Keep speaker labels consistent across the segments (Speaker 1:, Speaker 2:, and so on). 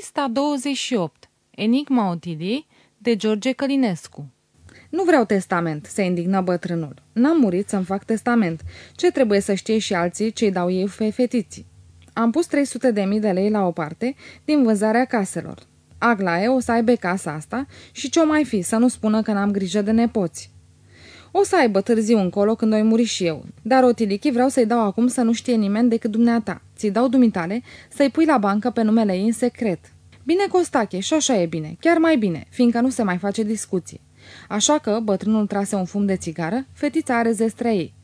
Speaker 1: Pista 28. Enigma Otiliei de George Călinescu
Speaker 2: Nu vreau testament, se indignă bătrânul. N-am murit să-mi fac testament. Ce trebuie să știe și alții ce-i dau ei pe fetiții? Am pus 300 de mii de lei la o parte din vânzarea caselor. Aglaie o să aibă casa asta și ce-o mai fi, să nu spună că n-am grijă de nepoți. O să aibă târziu încolo când oi muri și eu. Dar Otilichi vreau să-i dau acum să nu știe nimeni decât dumneata. Ți dau dumitale să-i pui la bancă pe numele ei în secret. Bine, Costache, și așa e bine, chiar mai bine, fiindcă nu se mai face discuție. Așa că bătrânul trase un fum de țigară, fetița are zestrea ei.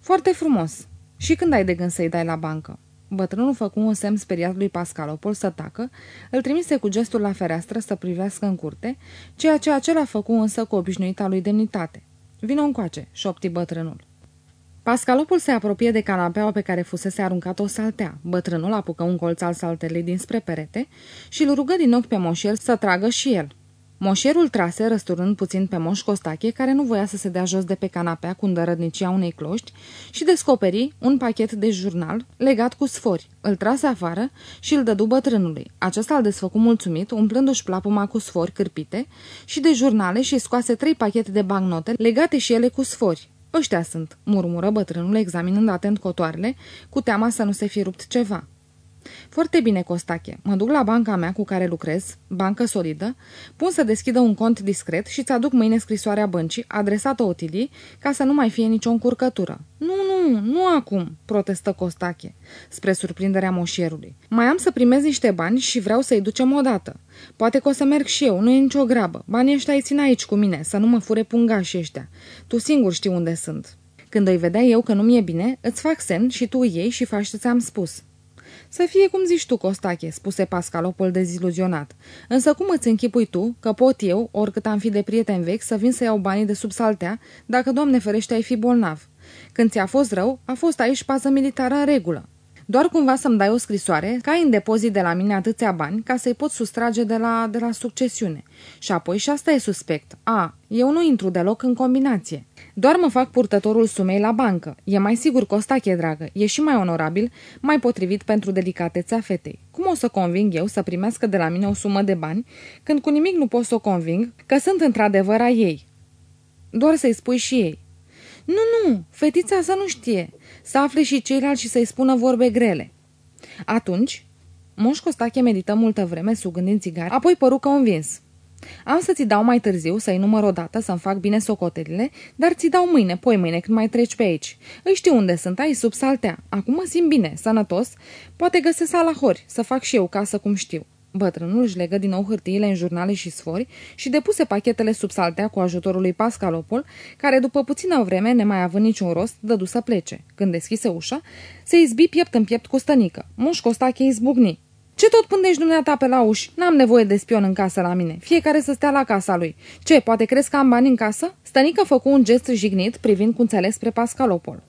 Speaker 2: Foarte frumos. Și când ai de gând să-i dai la bancă? Bătrânul făcu un semn speriat lui Pascalopol să tacă, îl trimise cu gestul la fereastră să privească în curte, ceea ce acela făcu însă cu obișnuita lui demnitate. Vino încoace, șopti bătrânul. Pascalopul se apropie de canapeaua pe care fusese aruncat o saltea. Bătrânul apucă un colț al saltelei dinspre perete și îl rugă din ochi pe moșier să tragă și el. Moșierul trase, răsturnând puțin pe moș Costache, care nu voia să se dea jos de pe canapea cu îndărădnicia unei cloști, și descoperi un pachet de jurnal legat cu sfori. Îl trase afară și îl dădu bătrânului. Acesta îl desfăcu mulțumit, umplându-și plapuma cu sfori cârpite și de jurnale și scoase trei pachete de bancnote legate și ele cu sfori. Ăștia sunt, murmură bătrânul examinând atent cotoarele, cu teama să nu se fi rupt ceva. Foarte bine, Costache. Mă duc la banca mea cu care lucrez, bancă solidă, pun să deschidă un cont discret și ți-aduc mâine scrisoarea băncii, adresată Otilii, ca să nu mai fie nicio încurcătură. Nu, nu, nu acum, protestă Costache, spre surprinderea moșierului. Mai am să primez niște bani și vreau să-i ducem odată. Poate că o să merg și eu, nu e nicio grabă. Banii ăștia îi țin aici cu mine, să nu mă fure pungașii ăștia. Tu singur știi unde sunt. Când îi vedea eu că nu mi-e bine, îți fac semn și tu iei și faci ce ți-am spus. Să fie cum zici tu, Costache, spuse Pascalopol deziluzionat. Însă cum îți închipui tu că pot eu, oricât am fi de prieten vechi, să vin să iau banii de sub saltea, dacă, Doamne ferește, ai fi bolnav? Când ți-a fost rău, a fost aici pază militară în regulă. Doar cumva să-mi dai o scrisoare, ca ai în depozit de la mine atâția bani, ca să-i pot sustrage de la, de la succesiune. Și apoi și asta e suspect. A, eu nu intru deloc în combinație. Doar mă fac purtătorul sumei la bancă. E mai sigur Costache, dragă, e și mai onorabil, mai potrivit pentru delicatețea fetei. Cum o să conving eu să primească de la mine o sumă de bani, când cu nimic nu pot să o conving că sunt într-adevăr a ei? Doar să-i spui și ei. Nu, nu, fetița să nu știe. Să afle și ceilalți și să-i spună vorbe grele. Atunci, Moș Costache medită multă vreme, sugând din țigari, apoi păru convins. Am să ți dau mai târziu, să-i număr o dată, să-mi fac bine socotelile, dar ți dau mâine, poi mâine, când mai treci pe aici. Îi știu unde sunt, ai sub saltea. Acum mă simt bine, sănătos, poate găsesc lahori, să fac și eu casă cum știu. Bătrânul își legă din nou hârtiile în jurnale și sfori și depuse pachetele sub saltea cu ajutorul lui Pascalopol, care după puțină vreme, nemai având niciun rost, dădu să plece. Când deschise ușa, se izbi piept în piept cu stănică. Muș Costache izbucni. Ce tot pândești dumneata pe la uși? N-am nevoie de spion în casă la mine. Fiecare să stea la casa lui. Ce, poate crezi că am bani în casă? Stănică făcu un gest jignit privind cu înțeles spre Pascalopol.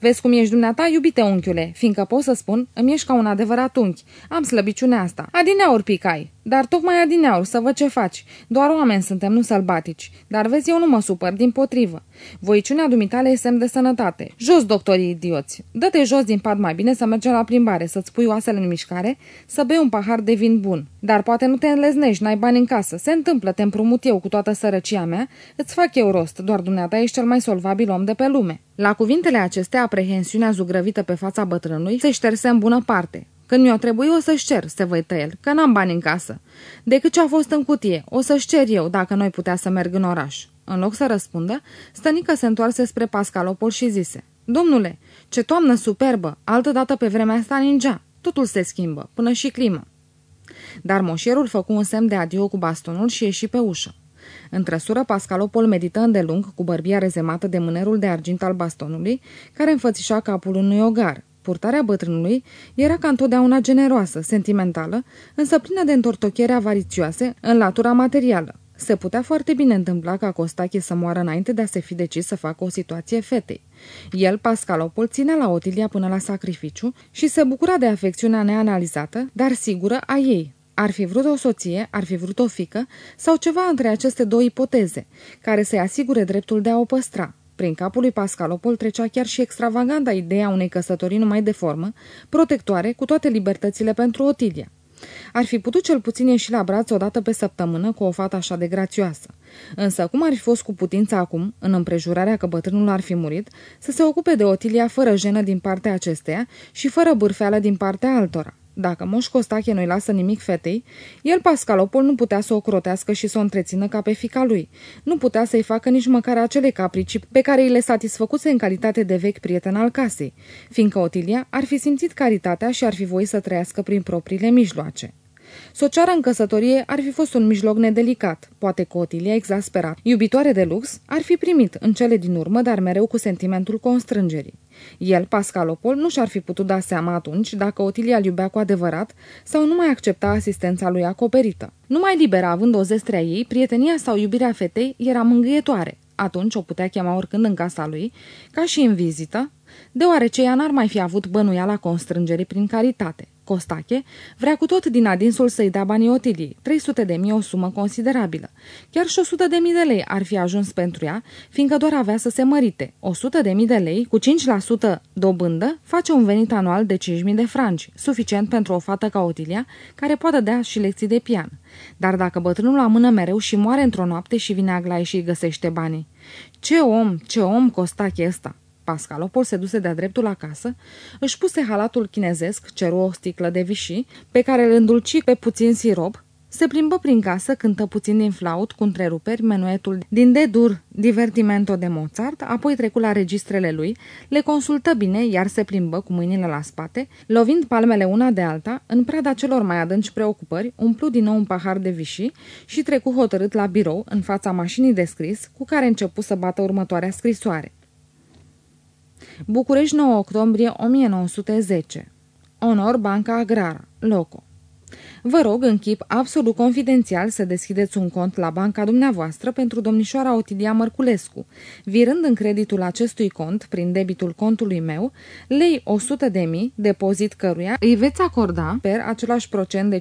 Speaker 2: Vezi cum ești dumneata, iubite unchiule, fiindcă pot să spun, îmi ești ca un adevărat unchi. Am slăbiciunea asta. Adineauri picai. Dar tocmai adineauri, să văd ce faci. Doar oameni suntem, nu sălbatici. Dar vezi, eu nu mă supăr, din potrivă. Voiciunea dumitale e semn de sănătate. Jos, doctorii idioți. Dă-te jos din pat mai bine să mergem la plimbare, să-ți pui oasele în mișcare, să bei un pahar de vin bun. Dar poate nu te înleznești, n-ai bani în casă. Se întâmplă, te împrumut eu cu toată sărăcia mea, îți fac eu rost, doar dumneata ești cel mai solvabil om de pe lume. La cuvintele acestea, aprehensiunea zugrăvită pe fața bătrânului se șterse în bună parte. Când mi-o trebuie, o să-și cer, se văită el, că n-am bani în casă. Decât ce a fost în cutie, o să-și cer eu, dacă noi putea să merg în oraș. În loc să răspundă, stănică se întoarse spre Pascalopol și zise, Domnule, ce toamnă superbă, altădată pe vremea asta ningea. Totul se schimbă, până și climă. Dar moșierul făcu un semn de adio cu bastonul și ieși pe ușă. În trăsură, Pascalopol medită îndelung cu bărbia rezemată de mânerul de argint al bastonului, care înfățișa capul unui ogar. Purtarea bătrânului era ca întotdeauna generoasă, sentimentală, însă plină de întortochiere avarițioase în latura materială. Se putea foarte bine întâmpla ca Costache să moară înainte de a se fi decis să facă o situație fetei. El, Pascalopol, ținea la Otilia până la sacrificiu și se bucura de afecțiunea neanalizată, dar sigură a ei. Ar fi vrut o soție, ar fi vrut o fică sau ceva între aceste două ipoteze, care să-i asigure dreptul de a o păstra. Prin capul lui Pascalopol trecea chiar și extravaganta ideea unei căsătorii numai de formă, protectoare, cu toate libertățile pentru Otilia. Ar fi putut cel puțin ieși la braț o dată pe săptămână cu o fată așa de grațioasă. Însă, cum ar fi fost cu putința acum, în împrejurarea că bătrânul ar fi murit, să se ocupe de Otilia fără jenă din partea acesteia și fără bârfeală din partea altora? Dacă Moș Costache nu-i lasă nimic fetei, el, Pascalopol, nu putea să o crotească și să o întrețină ca pe fica lui. Nu putea să-i facă nici măcar acele caprici pe care îi le satisfăcuse în calitate de vechi prieten al casei, fiindcă Otilia ar fi simțit caritatea și ar fi voit să trăiască prin propriile mijloace. Sociarea în căsătorie ar fi fost un mijloc nedelicat, poate că Otilia exasperat, iubitoare de lux, ar fi primit în cele din urmă, dar mereu cu sentimentul constrângerii. El, Pascalopol, nu și-ar fi putut da seama atunci dacă Otilia îl iubea cu adevărat sau nu mai accepta asistența lui acoperită. Numai liberă, având o zestre a ei, prietenia sau iubirea fetei era mângâietoare. Atunci o putea chema oricând în casa lui, ca și în vizită, deoarece ea n-ar mai fi avut bănuiala constrângerii prin caritate. Costache vrea cu tot din adinsul să-i dea banii Otiliei, 300 de mii o sumă considerabilă. Chiar și 100 de mii de lei ar fi ajuns pentru ea, fiindcă doar avea să se mărite. 100 de mii de lei cu 5% dobândă face un venit anual de 5 mii de franci, suficient pentru o fată ca Otilia, care poate dea și lecții de pian. Dar dacă bătrânul amână mereu și moare într-o noapte și vine Aglaie și îi găsește banii. Ce om, ce om Costache ăsta! Pascalopol se duse de-a dreptul acasă, își puse halatul chinezesc, ceru o sticlă de vișii, pe care îl îndulci pe puțin sirop, se plimbă prin casă, cântă puțin din flaut cu întreruperi menuetul din D-dur Divertimento de Mozart, apoi trecu la registrele lui, le consultă bine, iar se plimbă cu mâinile la spate, lovind palmele una de alta, în prada celor mai adânci preocupări, umplu din nou un pahar de vișii și trecu hotărât la birou, în fața mașinii de scris, cu care începu să bată următoarea scrisoare. București 9 octombrie 1910 Onor Banca Agrară Loco. Vă rog în chip absolut confidențial să deschideți un cont la banca dumneavoastră pentru domnișoara Otilia Mărculescu, virând în creditul acestui cont, prin debitul contului meu, lei 100 de mii, depozit căruia îi veți acorda per același procent de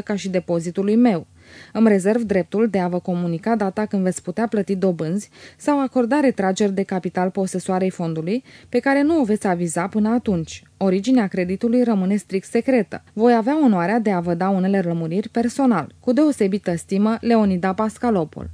Speaker 2: 5% ca și depozitului meu. Îmi rezerv dreptul de a vă comunica data când veți putea plăti dobânzi sau acorda retrageri de capital posesoarei fondului, pe care nu o veți aviza până atunci. Originea creditului rămâne strict secretă. Voi avea onoarea de a vă da unele rămuriri personal. Cu deosebită stimă, Leonida Pascalopol.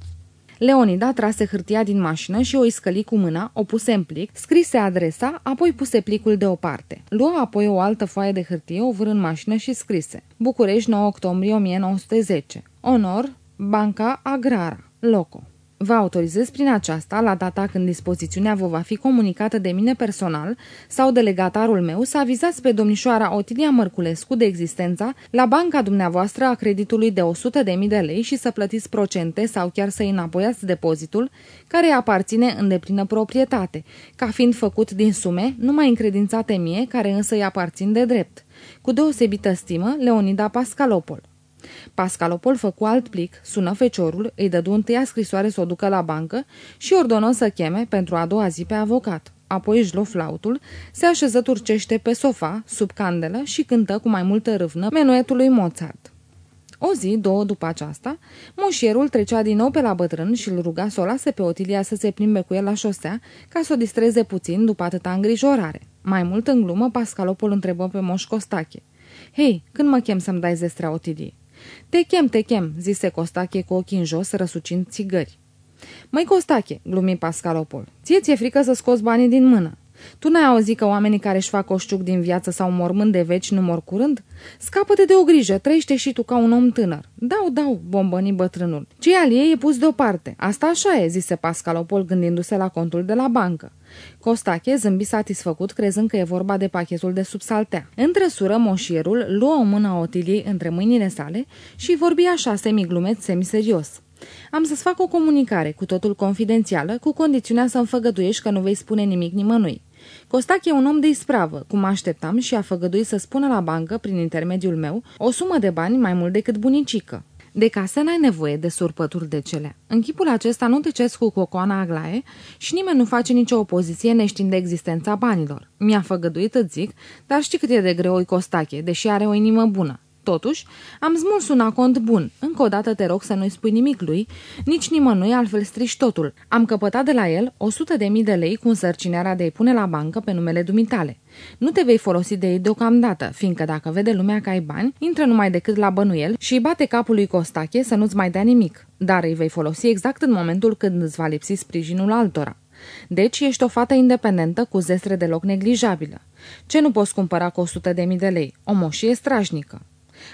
Speaker 2: Leonida trase hârtia din mașină și o iscăli cu mâna, o puse în plic, scrise adresa, apoi puse plicul deoparte. Luă apoi o altă foaie de hârtie, o vârâ în mașină și scrise București, 9 octombrie 1910 Onor, Banca Agrara, Loco. Vă autorizez prin aceasta, la data când dispozițiunea vă va fi comunicată de mine personal sau delegatarul meu, să avizați pe domnișoara Otilia Mărculescu de existența la banca dumneavoastră a creditului de 100.000 de lei și să plătiți procente sau chiar să înapoiați depozitul care îi aparține în deplină proprietate, ca fiind făcut din sume numai încredințate mie, care însă îi aparțin de drept. Cu deosebită stimă, Leonida Pascalopol. Pascalopol făcu alt plic, sună feciorul, îi dădu întâia scrisoare să o ducă la bancă și ordonă să cheme pentru a doua zi pe avocat. Apoi își luă flautul, se așeză turcește pe sofa, sub candelă și cântă cu mai multă râvnă menuetul lui Mozart. O zi, două după aceasta, moșierul trecea din nou pe la bătrân și îl ruga să o lase pe Otilia să se plimbe cu el la șosea, ca să o distreze puțin după atâta îngrijorare. Mai mult în glumă, Pascalopol întrebă pe Moș Costache. Hei, când mă chem să-mi dai zestrea Otiliei? Te chem, te chem, zise Costache cu ochii în jos, răsucind țigări. Măi, Costache, glumi Pascalopol, ție ți-e frică să scoți banii din mână. Tu n-ai auzit că oamenii care își fac oșciuc din viață sau mormânt de veci nu mor curând? Scapă-te de o grijă, trăiește și tu ca un om tânăr. Dau, dau, bombăni bătrânul. Ce al ei e pus deoparte. Asta așa e, zise Pascalopol gândindu-se la contul de la bancă. Costache zâmbi satisfăcut, crezând că e vorba de pachetul de subsaltea. În trăsură, moșierul luă o mână a Otiliei între mâinile sale și vorbi așa semiglumeț, semiserios. Am să-ți fac o comunicare, cu totul confidențială, cu condiționea să-mi făgăduiești că nu vei spune nimic nimănui. Costac e un om de ispravă, cum așteptam și a făgăduit să spună la bancă, prin intermediul meu, o sumă de bani mai mult decât bunicică. De casă n-ai nevoie de surpături de cele. În chipul acesta nu te cesc cu cocoana aglaie și nimeni nu face nicio opoziție neștiind de existența banilor. Mi-a făgăduit, îți zic, dar știi cât e de greu o Costache, deși are o inimă bună. Totuși, am smuls un acont bun. Încă o dată te rog să nu-i spui nimic lui, nici nimănui, altfel strici totul. Am căpătat de la el 100 de mii de lei cu însărcinarea de a-i pune la bancă pe numele dumitale. Nu te vei folosi de ei deocamdată, fiindcă dacă vede lumea că ai bani, intră numai decât la bănuiel și îi bate capul lui Costache să nu-ți mai dea nimic, dar îi vei folosi exact în momentul când îți va lipsi sprijinul altora. Deci ești o fată independentă cu zestre deloc neglijabilă. Ce nu poți cumpăra cu 100 de mii de lei? O moșie strajnică.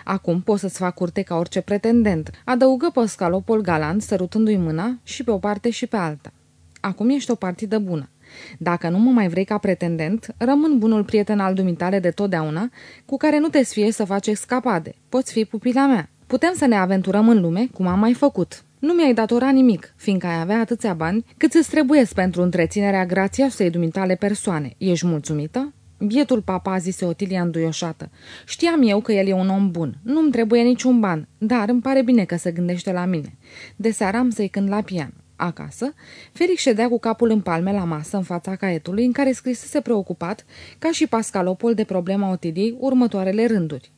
Speaker 2: Acum poți să-ți fac curte ca orice pretendent, adăugă Pascalopol galant, sărutându-i mâna și pe o parte și pe alta. Acum ești o partidă bună. Dacă nu mă mai vrei ca pretendent, rămân bunul prieten al dumitale de totdeauna, cu care nu te sfie să faci escapade. Poți fi pupila mea. Putem să ne aventurăm în lume, cum am mai făcut. Nu mi-ai datorat nimic, fiindcă ai avea atâția bani cât îți trebuie pentru întreținerea grațioasei dumitale persoane. Ești mulțumită? Bietul papa, zise Otilia înduioșată. Știam eu că el e un om bun. Nu-mi trebuie niciun ban, dar îmi pare bine că se gândește la mine. De seara am să-i cânt la pian. Acasă, Felix ședea cu capul în palme la masă în fața caietului în care scrisese preocupat, ca și Pascalopol de problema Otiliei, următoarele rânduri.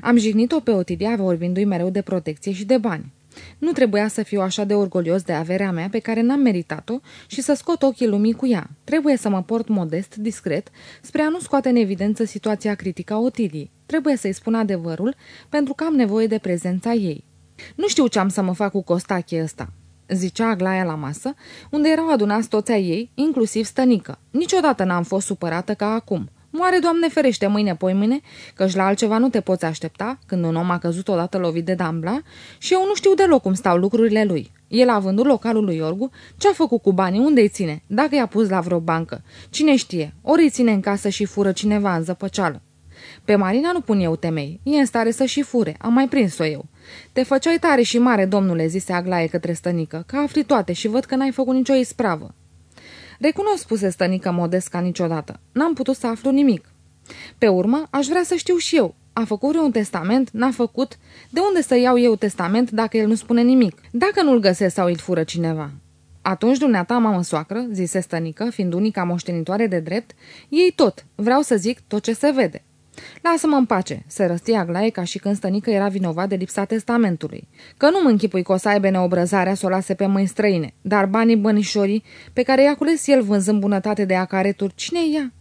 Speaker 2: Am jignit-o pe Otilia vorbindu-i mereu de protecție și de bani. Nu trebuia să fiu așa de orgolios de averea mea pe care n-am meritat-o și să scot ochii lumii cu ea. Trebuie să mă port modest, discret, spre a nu scoate în evidență situația critică a Otiliei. Trebuie să-i spun adevărul, pentru că am nevoie de prezența ei. Nu știu ce am să mă fac cu Costache ăsta zicea Aglaia la masă, unde erau adunați toți ai ei, inclusiv stănică. Niciodată n-am fost supărată ca acum. Moare, Doamne ferește, mâine poimâine, căci la altceva nu te poți aștepta, când un om a căzut odată lovit de dambla, și eu nu știu deloc cum stau lucrurile lui. El a vândut localul lui Iorgu, ce-a făcut cu banii, unde îi ține, dacă i-a pus la vreo bancă. Cine știe, ori îi ține în casă și fură cineva în zăpăceală. Pe Marina nu pun eu temei, e în stare să și fure, am mai prins-o eu. Te făceai tare și mare, domnule, zise Aglaie către stănică, că afli toate și văd că n-ai făcut nicio ispravă. Recunosc, spuse stănică modest ca niciodată. N-am putut să aflu nimic. Pe urmă, aș vrea să știu și eu. A făcut vreun testament? N-a făcut? De unde să iau eu testament dacă el nu spune nimic? Dacă nu-l găsesc sau îl fură cineva? Atunci dumneata, mamă soacră, zise stănică, fiind unica moștenitoare de drept, ei tot, vreau să zic tot ce se vede. Lasă-mă în pace, se răstia Aglaie ca și când stănică era vinovat de lipsa testamentului. Că nu mă închipui că o să aibă neobrăzarea să o lase pe mâini străine, dar banii bănișorii pe care i-a cules el vânzând bunătate de acareturi, cine ia?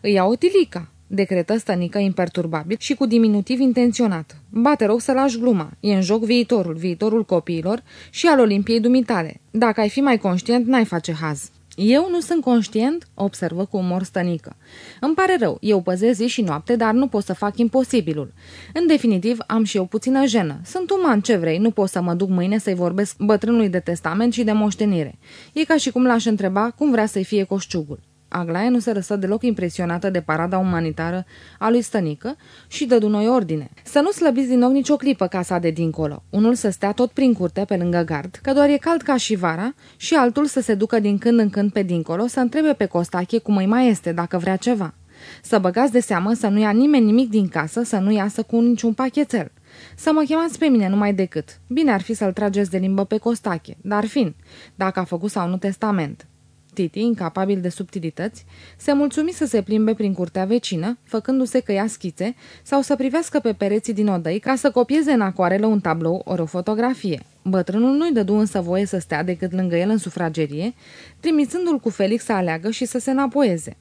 Speaker 2: Îi ia Otilica, decretă stănică imperturbabil și cu diminutiv intenționat. Bate rog să lași gluma. E în joc viitorul, viitorul copiilor și al Olimpiei dumitale. Dacă ai fi mai conștient, n-ai face haz. Eu nu sunt conștient, observă cu umor stănică. Îmi pare rău, eu păzesc zi și noapte, dar nu pot să fac imposibilul. În definitiv, am și eu puțină jenă. Sunt uman, ce vrei, nu pot să mă duc mâine să-i vorbesc bătrânului de testament și de moștenire. E ca și cum l-aș întreba cum vrea să-i fie coșciugul. Aglaia nu se răsă deloc impresionată de parada umanitară a lui Stănică și dădu noi ordine. Să nu slăbiți din nou nicio clipă casa de dincolo. Unul să stea tot prin curte pe lângă gard, că doar e cald ca și vara, și altul să se ducă din când în când pe dincolo să întrebe pe Costache cum îi mai este, dacă vrea ceva. Să băgați de seamă să nu ia nimeni nimic din casă, să nu iasă cu niciun pachetel. Să mă chemați pe mine numai decât. Bine ar fi să-l trageți de limbă pe Costache, dar fin, dacă a făcut sau nu testament. Titi, incapabil de subtilități, se mulțumi să se plimbe prin curtea vecină, făcându-se că ia schițe, sau să privească pe pereții din odăi ca să copieze în acoarelă un tablou ori o fotografie. Bătrânul nu-i dădu însă voie să stea decât lângă el în sufragerie, trimițându-l cu Felix să aleagă și să se înapoieze.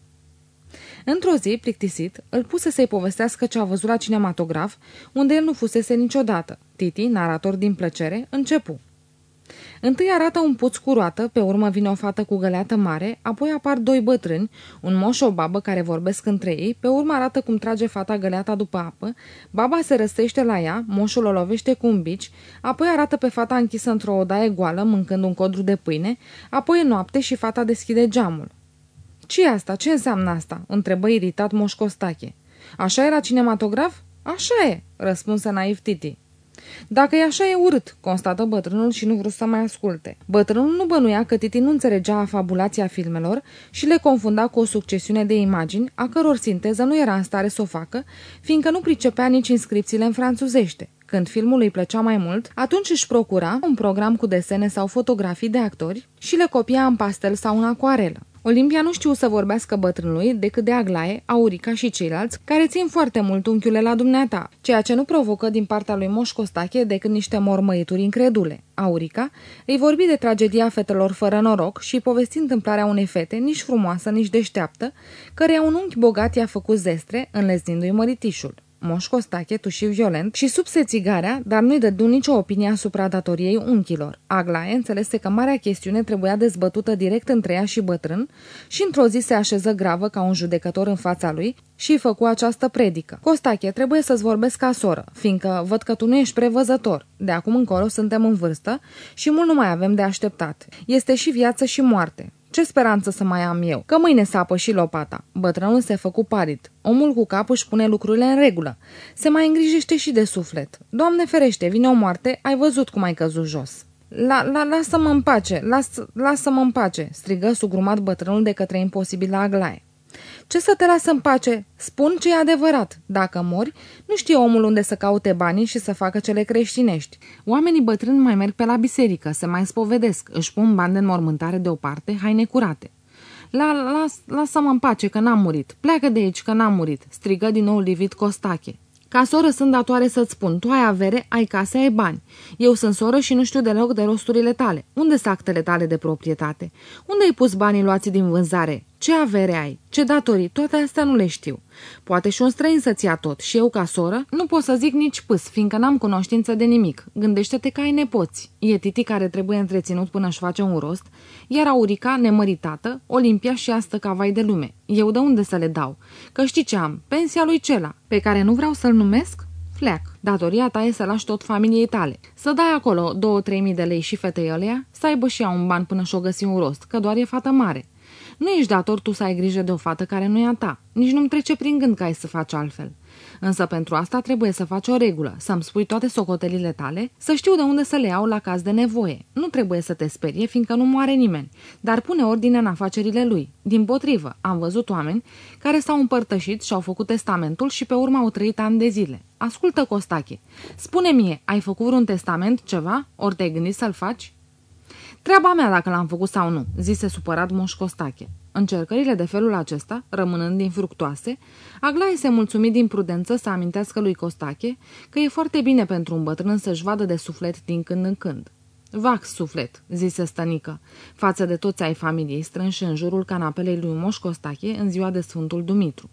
Speaker 2: Într-o zi, plictisit, îl puse să-i povestească ce a văzut la cinematograf, unde el nu fusese niciodată. Titi, narator din plăcere, începu. Întâi arată un puț cu roată, pe urmă vine o fată cu găleată mare, apoi apar doi bătrâni, un moș și o babă care vorbesc între ei, pe urmă arată cum trage fata găleata după apă, baba se răstește la ea, moșul o lovește cu un bici, apoi arată pe fata închisă într-o odaie goală, mâncând un codru de pâine, apoi e noapte și fata deschide geamul. ce asta? Ce înseamnă asta?" întrebă iritat Moș Costache. Așa era cinematograf?" Așa e," răspunse naiv Titi. Dacă e așa, e urât, constată bătrânul și nu vrut să mai asculte. Bătrânul nu bănuia că Titi nu înțelegea afabulația filmelor și le confunda cu o succesiune de imagini, a căror sinteză nu era în stare să o facă, fiindcă nu pricepea nici inscripțiile în franțuzește. Când filmul îi plăcea mai mult, atunci își procura un program cu desene sau fotografii de actori și le copia în pastel sau în acoarelă. Olimpia nu știu să vorbească bătrânului decât de Aglaie, Aurica și ceilalți, care țin foarte mult unchiule la dumneata, ceea ce nu provocă din partea lui Moș Costache decât niște mormăituri incredule. Aurica îi vorbi de tragedia fetelor fără noroc și povesti întâmplarea unei fete, nici frumoasă, nici deșteaptă, căreia un unchi bogat i-a făcut zestre, înleznindu-i măritișul. Moș Costache tuși violent și subse țigarea, dar nu-i dădu nicio opinie asupra datoriei unchilor. Aglaie înțelese că marea chestiune trebuia dezbătută direct între ea și bătrân și într-o zi se așeză gravă ca un judecător în fața lui și îi făcu această predică. Costache, trebuie să-ți vorbesc ca soră, fiindcă văd că tu nu ești prevăzător. De acum încolo suntem în vârstă și mult nu mai avem de așteptat. Este și viață și moarte. Ce speranță să mai am eu? Că mâine sapă și lopata. Bătrânul se făcu parit. Omul cu cap își pune lucrurile în regulă. Se mai îngrijește și de suflet. Doamne ferește, vine o moarte, ai văzut cum ai căzut jos. La, la, lasă-mă în pace, las, lasă-mă în pace, strigă sugrumat bătrânul de către imposibilă Aglaie. Ce să te lasă în pace? Spun ce e adevărat. Dacă mori, nu știe omul unde să caute banii și să facă cele creștinești. Oamenii bătrâni mai merg pe la biserică, se mai spovedesc, își pun bani de înmormântare deoparte, haine curate. La, las, lasă-mă în pace că n-am murit. Pleacă de aici că n-am murit, strigă din nou Livit Costache. Ca soră sunt datoare să-ți spun, tu ai avere, ai case, ai bani. Eu sunt soră și nu știu deloc de rosturile tale. Unde sunt actele tale de proprietate? Unde ai pus banii luați din vânzare? Ce avere ai? Ce datorii? Toate astea nu le știu. Poate și un străin să-ți ia tot și eu ca soră nu pot să zic nici pâs, fiindcă n-am cunoștință de nimic. Gândește-te că ai nepoți. E titi care trebuie întreținut până își face un rost, iar Aurica, nemăritată, Olimpia și asta ca vai de lume. Eu de unde să le dau? Că știi ce am? Pensia lui Cela, pe care nu vreau să-l numesc? Fleac. Datoria ta e să lași tot familiei tale. Să dai acolo două-trei mii de lei și fetei alea, să aibă și ea un ban până și-o găsi un rost, că doar e fată mare. Nu ești dator tu să ai grijă de o fată care nu e a ta. Nici nu-mi trece prin gând că ai să faci altfel. Însă pentru asta trebuie să faci o regulă, să-mi spui toate socotelile tale, să știu de unde să le iau la caz de nevoie. Nu trebuie să te sperie, fiindcă nu moare nimeni, dar pune ordine în afacerile lui. Din potrivă, am văzut oameni care s-au împărtășit și au făcut testamentul și pe urmă au trăit ani de zile. Ascultă, Costache, spune mie, ai făcut vreun testament, ceva? Ori te-ai gândit să-l faci? Treaba mea dacă l-am făcut sau nu, zise supărat Moș Costache. Încercările de felul acesta, rămânând infructoase, Aglaie se mulțumi din prudență să amintească lui Costache că e foarte bine pentru un bătrân să-și vadă de suflet din când în când. Vax suflet, zise stănică, față de toți ai familiei strânși în jurul canapelei lui Moș Costache în ziua de Sfântul Dumitru.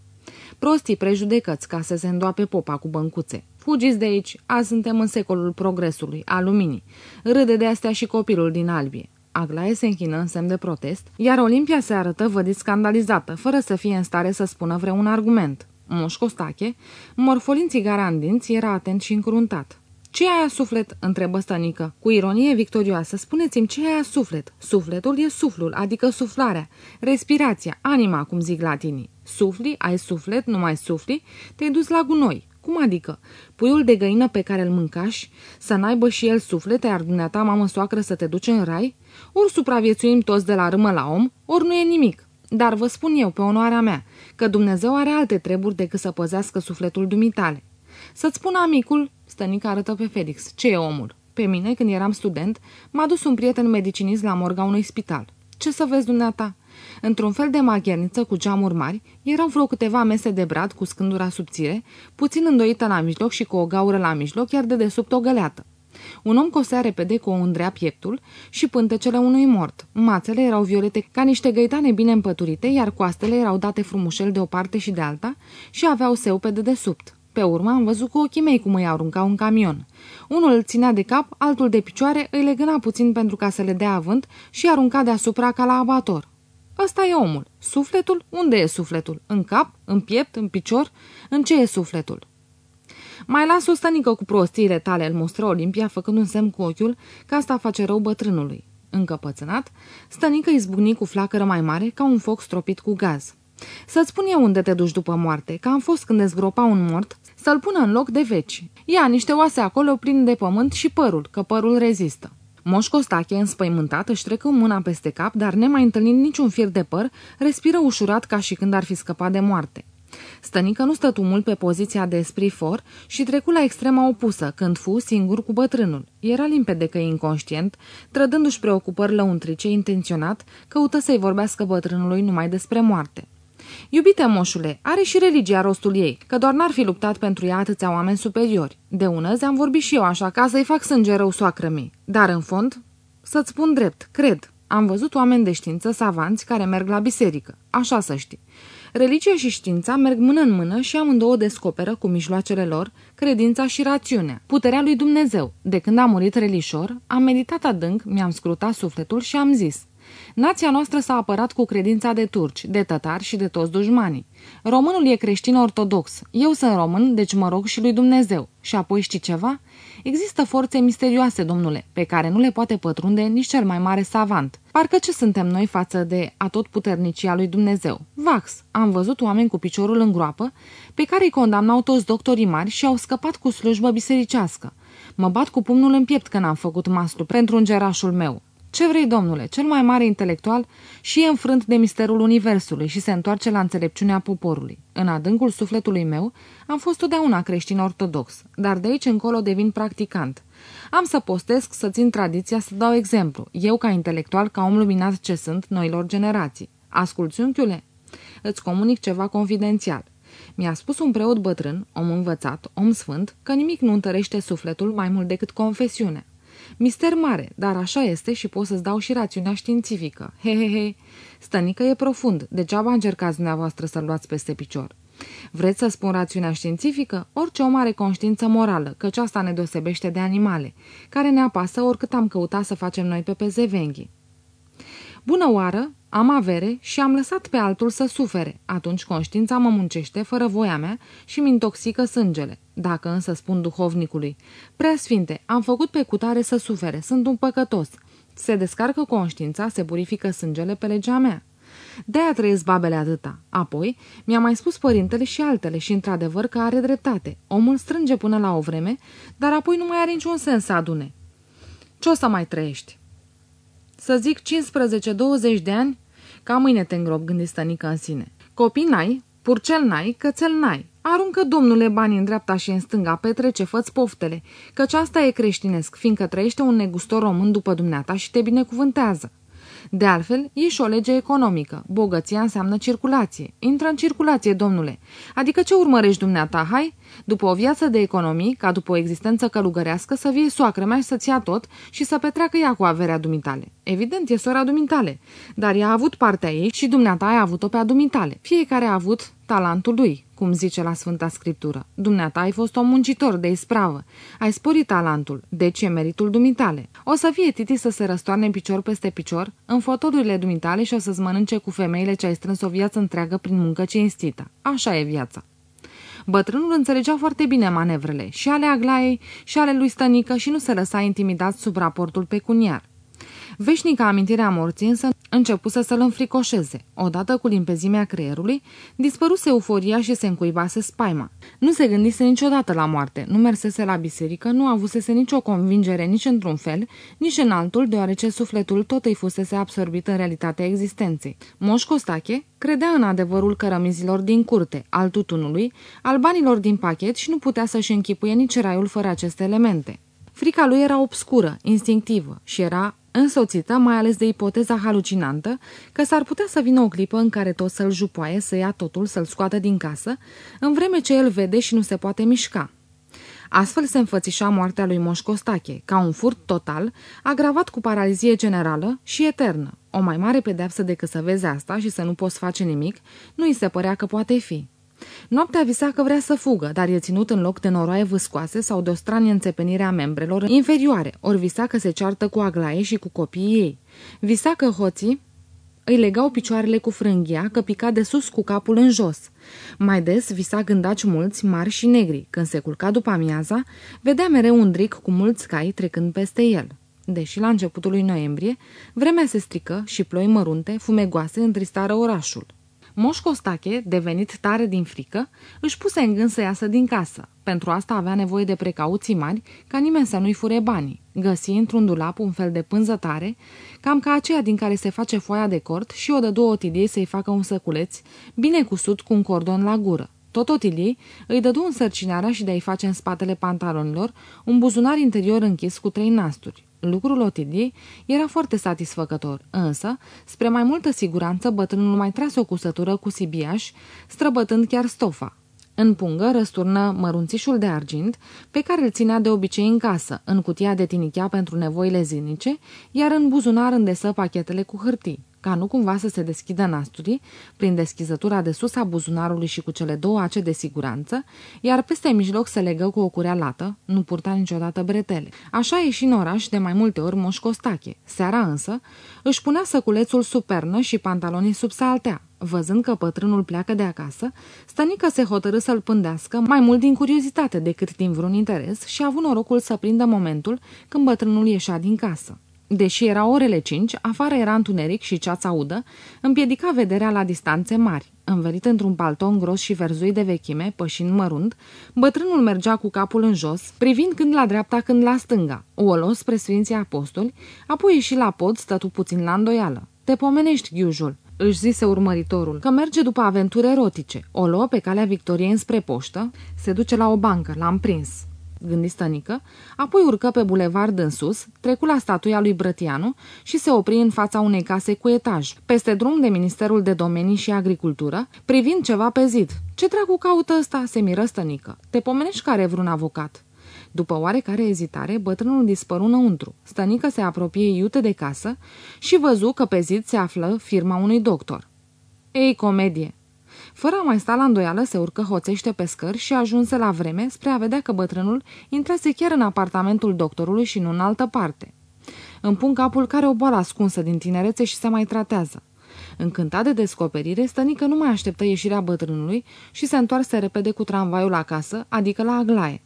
Speaker 2: Prostii prejudecăți ca să se îndoape popa cu băncuțe. Fugiți de aici, azi suntem în secolul progresului, al luminii. Râde de astea și copilul din Albie. Aglaie se închină în semn de protest, iar Olimpia se arătă vădit scandalizată, fără să fie în stare să spună vreun argument. Moș Costache, morfolind țigara în dinți, era atent și încruntat. Ce ai suflet?" întrebă stănică. Cu ironie victorioasă, spuneți-mi ce ai suflet. Sufletul e suflul, adică suflarea, respirația, anima, cum zic latinii. Sufli, ai suflet, nu mai sufli, te-ai dus la gunoi. Cum adică? Puiul de găină pe care îl mâncași, să n-aibă și el suflet, iar dumneata, mamă soacră, să te duce în rai? Ori supraviețuim toți de la râmă la om, ori nu e nimic. Dar vă spun eu, pe onoarea mea, că Dumnezeu are alte treburi decât să păzească sufletul dumitale. Să-ți spun amicul, stănica arătă pe Felix, ce e omul? Pe mine, când eram student, m-a dus un prieten medicinist la morga unui spital. Ce să vezi dumneata? Într-un fel de magherniță cu geamuri mari, erau vreo câteva mese de brad cu scândura subțire, puțin îndoită la mijloc și cu o gaură la mijloc, iar de desubt o găleată. Un om cosea repede cu o îndrea pieptul și pântecele unui mort. Mațele erau violete ca niște găitane bine împăturite, iar coastele erau date frumușel de o parte și de alta și aveau seu pe dedesubt. Pe urmă am văzut cu ochii mei cum îi arunca un camion. Unul îl ținea de cap, altul de picioare, îi legăna puțin pentru ca să le dea avânt și arunca deasupra ca la abator. Ăsta e omul. Sufletul? Unde e sufletul? În cap? În piept? În picior? În ce e sufletul? Mai las o stănică cu prostiile tale, îl mostră Olimpia, făcând un semn cu ochiul că asta face rău bătrânului. Încăpățânat, stănică izbucni cu flacără mai mare ca un foc stropit cu gaz. Să-ți spun eu unde te duci după moarte, că am fost când dezgropa un mort, să-l pună în loc de veci. Ia niște oase acolo pline de pământ și părul, că părul rezistă. Moș Costache, înspăimântat, își trecă mâna peste cap, dar nemai întâlnind niciun fir de păr, respiră ușurat ca și când ar fi scăpat de moarte. Stănică nu stătu mult pe poziția de esprit for și trecu la extrema opusă, când fu singur cu bătrânul. Era limpede că e inconștient, trădându-și preocupări lăuntrice, intenționat, căută să-i vorbească bătrânului numai despre moarte. Iubite moșule, are și religia rostul ei, că doar n-ar fi luptat pentru ea atâția oameni superiori. De ună zi am vorbit și eu așa, ca să-i fac sânge rău soacră mii. Dar în fond, să-ți spun drept, cred, am văzut oameni de știință savanți care merg la biserică, așa să știi. Religia și știința merg mână în mână și amândouă descoperă cu mijloacele lor credința și rațiunea, puterea lui Dumnezeu. De când a murit relișor, am meditat adânc, mi-am scrutat sufletul și am zis – Nația noastră s-a apărat cu credința de turci, de tătari și de toți dușmanii. Românul e creștin ortodox. Eu sunt român, deci mă rog și lui Dumnezeu. Și apoi știi ceva? Există forțe misterioase, domnule, pe care nu le poate pătrunde nici cel mai mare savant. Parcă ce suntem noi față de atotputernicia lui Dumnezeu? Vax, am văzut oameni cu piciorul în groapă, pe care îi condamnau toți doctorii mari și au scăpat cu slujbă bisericească. Mă bat cu pumnul în piept când am făcut maslu pentru îngerașul meu. Ce vrei, domnule, cel mai mare intelectual și e înfrânt de misterul universului și se întoarce la înțelepciunea poporului. În adâncul sufletului meu am fost totdeauna creștin ortodox, dar de aici încolo devin practicant. Am să postesc, să țin tradiția, să dau exemplu, eu ca intelectual, ca om luminat ce sunt noilor generații. Asculți, unchiule? Îți comunic ceva confidențial. Mi-a spus un preot bătrân, om învățat, om sfânt, că nimic nu întărește sufletul mai mult decât confesiunea. Mister mare, dar așa este și pot să-ți dau și rațiunea științifică. He, he, he. Stănică e profund, degeaba încercați dumneavoastră să-l luați peste picior. Vreți să spun rațiunea științifică? Orice om are conștiință morală, căci asta ne deosebește de animale, care ne apasă oricât am căutat să facem noi pe pezevenghi. Bună oară, am avere și am lăsat pe altul să sufere. Atunci conștiința mă muncește fără voia mea și mi intoxică sângele. Dacă însă spun duhovnicului, prea sfinte, am făcut pe cutare să sufere, sunt un păcătos. Se descarcă conștiința, se purifică sângele pe legea mea. De-aia trăiesc babele atâta. Apoi, mi-a mai spus părintele și altele și într-adevăr că are dreptate. Omul strânge până la o vreme, dar apoi nu mai are niciun sens să adune. Ce o să mai trăiești? Să zic 15-20 de ani? Ca mâine te îngrop, gândi stănică în sine. Copii n-ai, purcel n-ai, cățel n-ai. Aruncă, domnule, banii în dreapta și în stânga, petrece, fă poftele, căci asta e creștinesc, fiindcă trăiește un negustor român după dumneata și te binecuvântează. De altfel, e și o lege economică. Bogăția înseamnă circulație. Intră în circulație, domnule. Adică ce urmărești dumneata, hai? După o viață de economii, ca după o existență călugărească, să vie soacră mea și să-ți ia tot și să petreacă ea cu averea dumitale. Evident, e sora dumitale, dar ea a avut partea ei și dumneata ai avut-o pe a dumitale. Fiecare a avut talentul lui, cum zice la Sfânta Scriptură. Dumneata ai fost un muncitor de ispravă. Ai sporit talentul, deci e meritul dumitale. O să fie titi să se răstoarne picior peste picior în fotolurile dumitale și o să-ți mănânce cu femeile ce ai strâns o viață întreagă prin muncă cinstită. Așa e viața. Bătrânul înțelegea foarte bine manevrele, și ale Aglaiei, și ale lui Stănică și nu se lăsa intimidat sub raportul pecuniar. Veșnica amintirea morții însă începuse să-l înfricoșeze. Odată cu limpezimea creierului, dispăruse euforia și se încuibase spaima. Nu se gândise niciodată la moarte, nu mersese la biserică, nu avusese nicio convingere nici într-un fel, nici în altul, deoarece sufletul tot îi fusese absorbit în realitatea existenței. Moș Costache credea în adevărul cărămizilor din curte, al tutunului, al banilor din pachet și nu putea să-și închipuie nici raiul fără aceste elemente. Frica lui era obscură, instinctivă și era însoțită mai ales de ipoteza halucinantă că s-ar putea să vină o clipă în care tot să-l jupoaie, să ia totul, să-l scoată din casă, în vreme ce el vede și nu se poate mișca. Astfel se înfățișa moartea lui Moș Costache, ca un furt total, agravat cu paralizie generală și eternă. O mai mare pedeapsă decât să vezi asta și să nu poți face nimic, nu îi se părea că poate fi. Noaptea visa că vrea să fugă, dar e ținut în loc de noroaie vâscoase sau de o stranie înțepenire a membrelor inferioare, ori visa că se ceartă cu Aglaie și cu copiii ei. Visa că hoții îi legau picioarele cu frânghia, că pica de sus cu capul în jos. Mai des visa gândaci mulți, mari și negri. Când se culca după amiaza, vedea mereu un dric cu mulți cai trecând peste el. Deși la începutul lui noiembrie, vremea se strică și ploi mărunte, fumegoase, întristară orașul. Moș Costache, devenit tare din frică, își puse în gând să iasă din casă. Pentru asta avea nevoie de precauții mari, ca nimeni să nu-i fure banii. Găsi într-un dulap un fel de pânzătare, cam ca aceea din care se face foaia de cort și o dădu Otiliei să-i facă un săculeț, bine cusut cu un cordon la gură. Tot Otiliei îi dădu însărcinarea și de a-i face în spatele pantalonilor un buzunar interior închis cu trei nasturi. Lucrul Otiliei era foarte satisfăcător, însă, spre mai multă siguranță, bătrânul mai trase o cusătură cu sibiaș, străbătând chiar stofa. În pungă răsturnă mărunțișul de argint, pe care îl ținea de obicei în casă, în cutia de tinichea pentru nevoile zilnice, iar în buzunar îndesă pachetele cu hârtii ca nu cumva să se deschidă nasturii prin deschizătura de sus a buzunarului și cu cele două ace de siguranță, iar peste mijloc se legă cu o curea lată, nu purta niciodată bretele. Așa ieși în oraș de mai multe ori Moș Costache. Seara însă își punea săculețul sub pernă și pantalonii sub saltea. Văzând că pătrânul pleacă de acasă, stănică se hotărâ să-l pândească mai mult din curiozitate decât din vreun interes și a avut norocul să prindă momentul când bătrânul ieșea din casă. Deși era orele cinci, afară era întuneric și ceața udă, împiedica vederea la distanțe mari. Învelit într-un palton gros și verzui de vechime, pășind mărunt, bătrânul mergea cu capul în jos, privind când la dreapta, când la stânga, o spre Sfinții Apostoli, apoi ieși la pod, stătu puțin la îndoială. Te pomenești, ghiujul, își zise urmăritorul, că merge după aventuri erotice. O luă pe calea Victoriei înspre poștă, se duce la o bancă, l-am prins gândi stănică, apoi urcă pe bulevard în sus, trecu la statuia lui Brătianu și se opri în fața unei case cu etaj, peste drum de Ministerul de Domenii și Agricultură, privind ceva pe zid. Ce dracu caută ăsta?" se miră stănică. Te pomenești care e vreun avocat?" După oarecare ezitare, bătrânul dispăru înăuntru. Stănică se apropie iute de casă și văzu că pe zid se află firma unui doctor. Ei, comedie, fără a mai sta la îndoială, se urcă hoțește pe scări și ajunse la vreme spre a vedea că bătrânul intrase chiar în apartamentul doctorului și nu în altă parte. Îmi pun capul care o boală ascunsă din tinerețe și se mai tratează. Încântat de descoperire, stănică nu mai așteptă ieșirea bătrânului și se întoarse repede cu tramvaiul acasă, adică la Aglaie.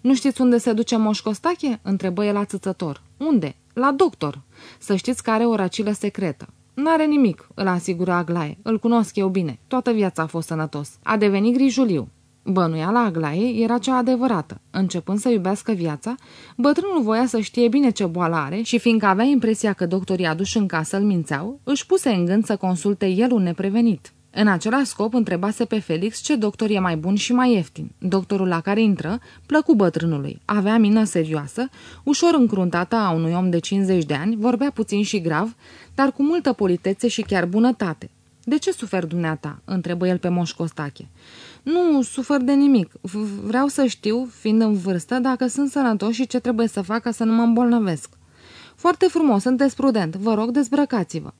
Speaker 2: Nu știți unde se duce Moș Costache?" întrebă el ațățător. Unde? La doctor. Să știți că are o racilă secretă. N-are nimic, îl asigură Aglaie. Îl cunosc eu bine. Toată viața a fost sănătos. A devenit grijuliu. Bănuiala Aglaie era cea adevărată. Începând să iubească viața, bătrânul voia să știe bine ce boală are și fiindcă avea impresia că doctorii aduși în casă îl mințeau, își puse în gând să consulte el un neprevenit. În același scop întrebase pe Felix ce doctor e mai bun și mai ieftin. Doctorul la care intră plăcu bătrânului. Avea mină serioasă, ușor încruntată a unui om de 50 de ani, vorbea puțin și grav, dar cu multă politețe și chiar bunătate. De ce suferi dumneata?" întrebă el pe Moș Costache. Nu, sufer de nimic. Vreau să știu, fiind în vârstă, dacă sunt sănătos și ce trebuie să fac ca să nu mă îmbolnăvesc." Foarte frumos, sunteți prudent. Vă rog, dezbrăcați-vă."